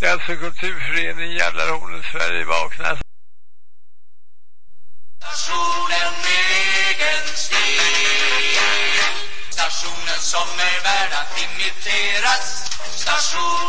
Det är alltså kulturföreningen Gällarhornet Sverige vaknar. Stationen med egen stil Stationen som är värd att imiteras Stationen